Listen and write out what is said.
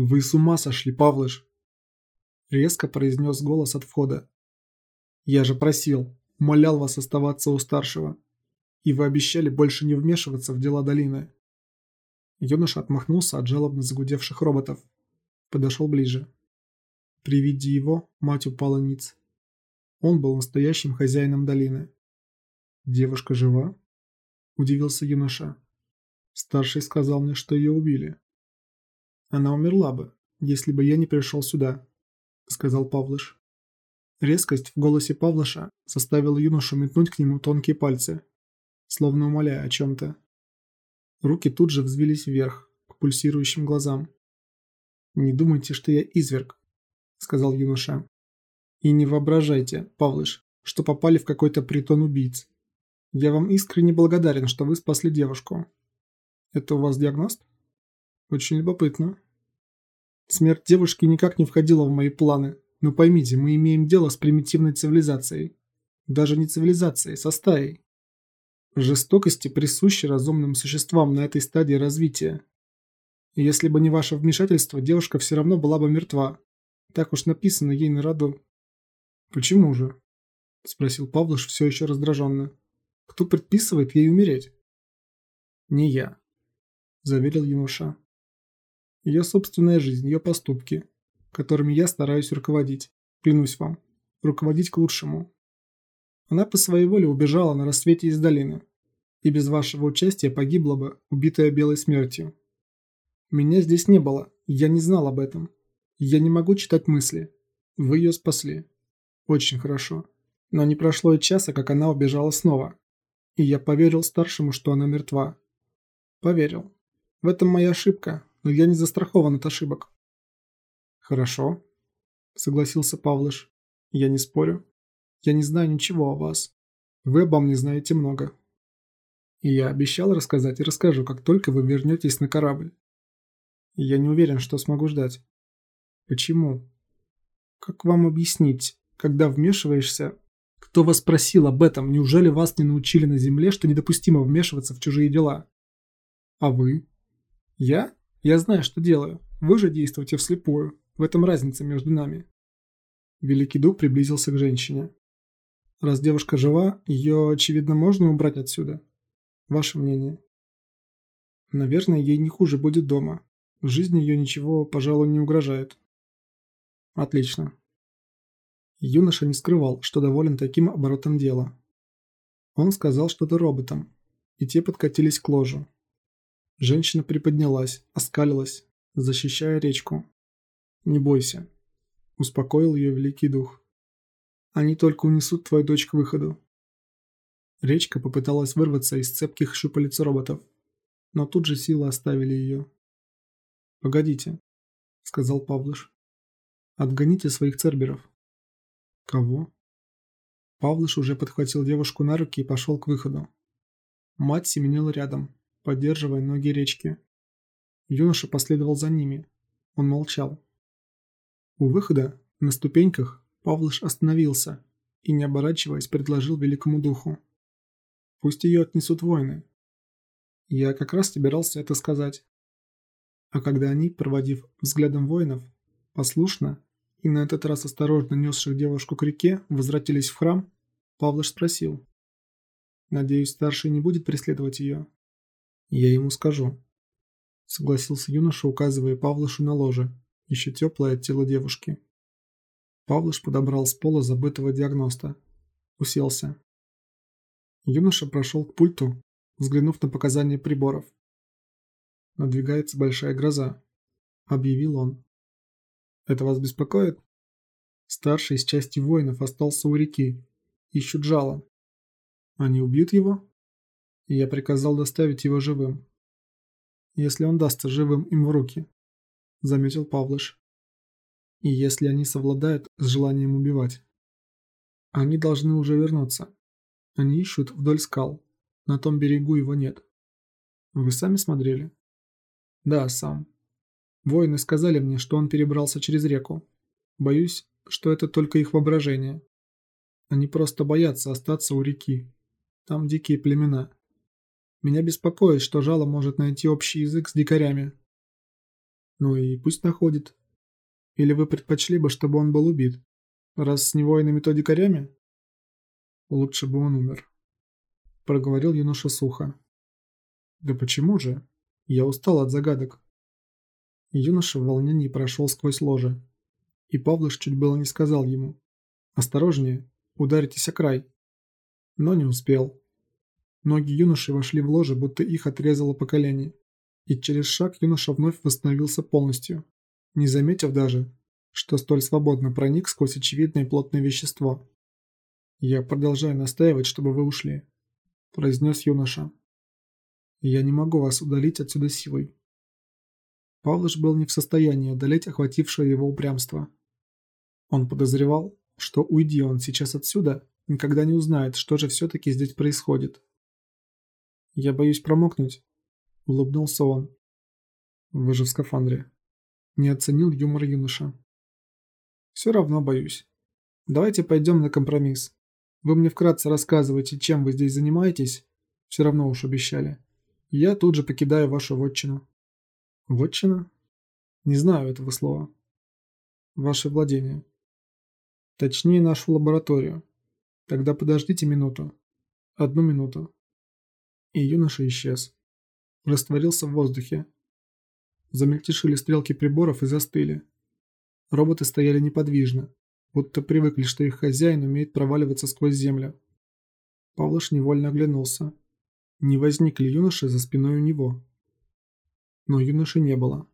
«Вы с ума сошли, Павлыш!» Резко произнес голос от входа. «Я же просил, умолял вас оставаться у старшего, и вы обещали больше не вмешиваться в дела долины». Юноша отмахнулся от жалобно загудевших роботов. Подошел ближе. При виде его мать упала ниц. Он был настоящим хозяином долины. «Девушка жива?» – удивился юноша. Старший сказал мне, что ее убили. «Она умерла бы, если бы я не пришел сюда», – сказал Павлыш. Резкость в голосе Павлыша заставила юношу метнуть к нему тонкие пальцы, словно умоляя о чем-то. Руки тут же взвились вверх, к пульсирующим глазам. «Не думайте, что я изверг», — сказал юноша. «И не воображайте, Павлыш, что попали в какой-то притон убийц. Я вам искренне благодарен, что вы спасли девушку. Это у вас диагност? Очень любопытно. Смерть девушки никак не входила в мои планы, но поймите, мы имеем дело с примитивной цивилизацией. Даже не цивилизацией, со стаей. Жестокости присущи разумным существам на этой стадии развития. И если бы не ваше вмешательство, девушка все равно была бы мертва. Так уж написано ей на роду. «Почему же?» – спросил Павлуш все еще раздраженно. «Кто предписывает ей умереть?» «Не я», – заверил юноша. «Ее собственная жизнь, ее поступки, которыми я стараюсь руководить. Клянусь вам, руководить к лучшему. Она по своей воле убежала на рассвете из долины, и без вашего участия погибла бы, убитая белой смертью. Меня здесь не было, я не знал об этом. Я не могу читать мысли. Вы ее спасли. Очень хорошо. Но не прошло и часа, как она убежала снова. И я поверил старшему, что она мертва. Поверил. В этом моя ошибка, но я не застрахован от ошибок. Хорошо, согласился Павлыш. Я не спорю. Я не знаю ничего о вас. Вы обо мне знаете много. И я обещал рассказать и расскажу, как только вы вернетесь на корабль. И я не уверен, что смогу ждать. Почему? Как вам объяснить, когда вмешиваешься... Кто вас просил об этом? Неужели вас не научили на земле, что недопустимо вмешиваться в чужие дела? А вы? Я? Я знаю, что делаю. Вы же действуете вслепую. В этом разница между нами. Великий дух приблизился к женщине. Раз девушка жива, ее, очевидно, можно убрать отсюда. Ваше мнение? Наверное, ей не хуже будет дома. В жизни ее ничего, пожалуй, не угрожает. Отлично. Юноша не скрывал, что доволен таким оборотом дела. Он сказал что-то роботам, и те подкатились к ложу. Женщина приподнялась, оскалилась, защищая речку. «Не бойся», – успокоил ее великий дух. Они только унесут твою дочь к выходу». Речка попыталась вырваться из цепких щупалец роботов, но тут же силы оставили ее. «Погодите», — сказал Павлыш. «Отгоните своих церберов». «Кого?» Павлыш уже подхватил девушку на руки и пошел к выходу. Мать семенила рядом, поддерживая ноги речки. Юноша последовал за ними. Он молчал. У выхода, на ступеньках, Павлыш остановился и, не оборачиваясь, предложил великому духу. «Пусть ее отнесут воины». Я как раз собирался это сказать. А когда они, проводив взглядом воинов, послушно и на этот раз осторожно несших девушку к реке, возвратились в храм, Павлыш спросил. «Надеюсь, старший не будет преследовать ее?» «Я ему скажу», — согласился юноша, указывая Павлышу на ложе, еще теплое от тела девушки. Павлыш подобрал с пола забытого диагноста. Уселся. Юноша прошел к пульту, взглянув на показания приборов. «Надвигается большая гроза», — объявил он. «Это вас беспокоит?» Старший из части воинов остался у реки. Ищут жало. Они убьют его? И я приказал доставить его живым. Если он дастся живым им в руки, заметил Павлыш и если они совладают с желанием убивать. Они должны уже вернуться. Они ищут вдоль скал. На том берегу его нет. Вы сами смотрели? Да, сам. Воины сказали мне, что он перебрался через реку. Боюсь, что это только их воображение. Они просто боятся остаться у реки. Там дикие племена. Меня беспокоит, что жало может найти общий язык с дикарями. Ну и пусть находит. Или вы предпочли бы, чтобы он был убит? Раз с него и на методикарями? Лучше бы он умер. Проговорил юноша сухо. Да почему же? Я устал от загадок. Юноша в волнении прошел сквозь ложе. И Павлыш чуть было не сказал ему. «Осторожнее, ударитесь о край». Но не успел. Ноги юноши вошли в ложе, будто их отрезало по колени. И через шаг юноша вновь восстановился полностью, не заметив даже, что столь свободно проник сквозь очевидное плотное вещество. «Я продолжаю настаивать, чтобы вы ушли», – произнес юноша. «Я не могу вас удалить отсюда силой». Павлыш был не в состоянии одолеть охватившее его упрямство. Он подозревал, что уйди он сейчас отсюда, никогда не узнает, что же все-таки здесь происходит. «Я боюсь промокнуть», — улыбнулся он. «Вы же в скафандре». Не оценил юмор юноша. «Все равно боюсь. Давайте пойдем на компромисс. Вы мне вкратце рассказываете, чем вы здесь занимаетесь. Все равно уж обещали. Я тут же покидаю вашу вотчину». «Вотчина?» «Не знаю этого слова». «Ваше владение». «Точнее, нашу лабораторию. Тогда подождите минуту. Одну минуту». И юноша исчез. Растворился в воздухе. Замельтешили стрелки приборов и застыли. Роботы стояли неподвижно, будто привыкли, что их хозяин умеет проваливаться сквозь землю. Павлыш невольно оглянулся. Не возник ли юноша за спиной у него? Но юноши не было.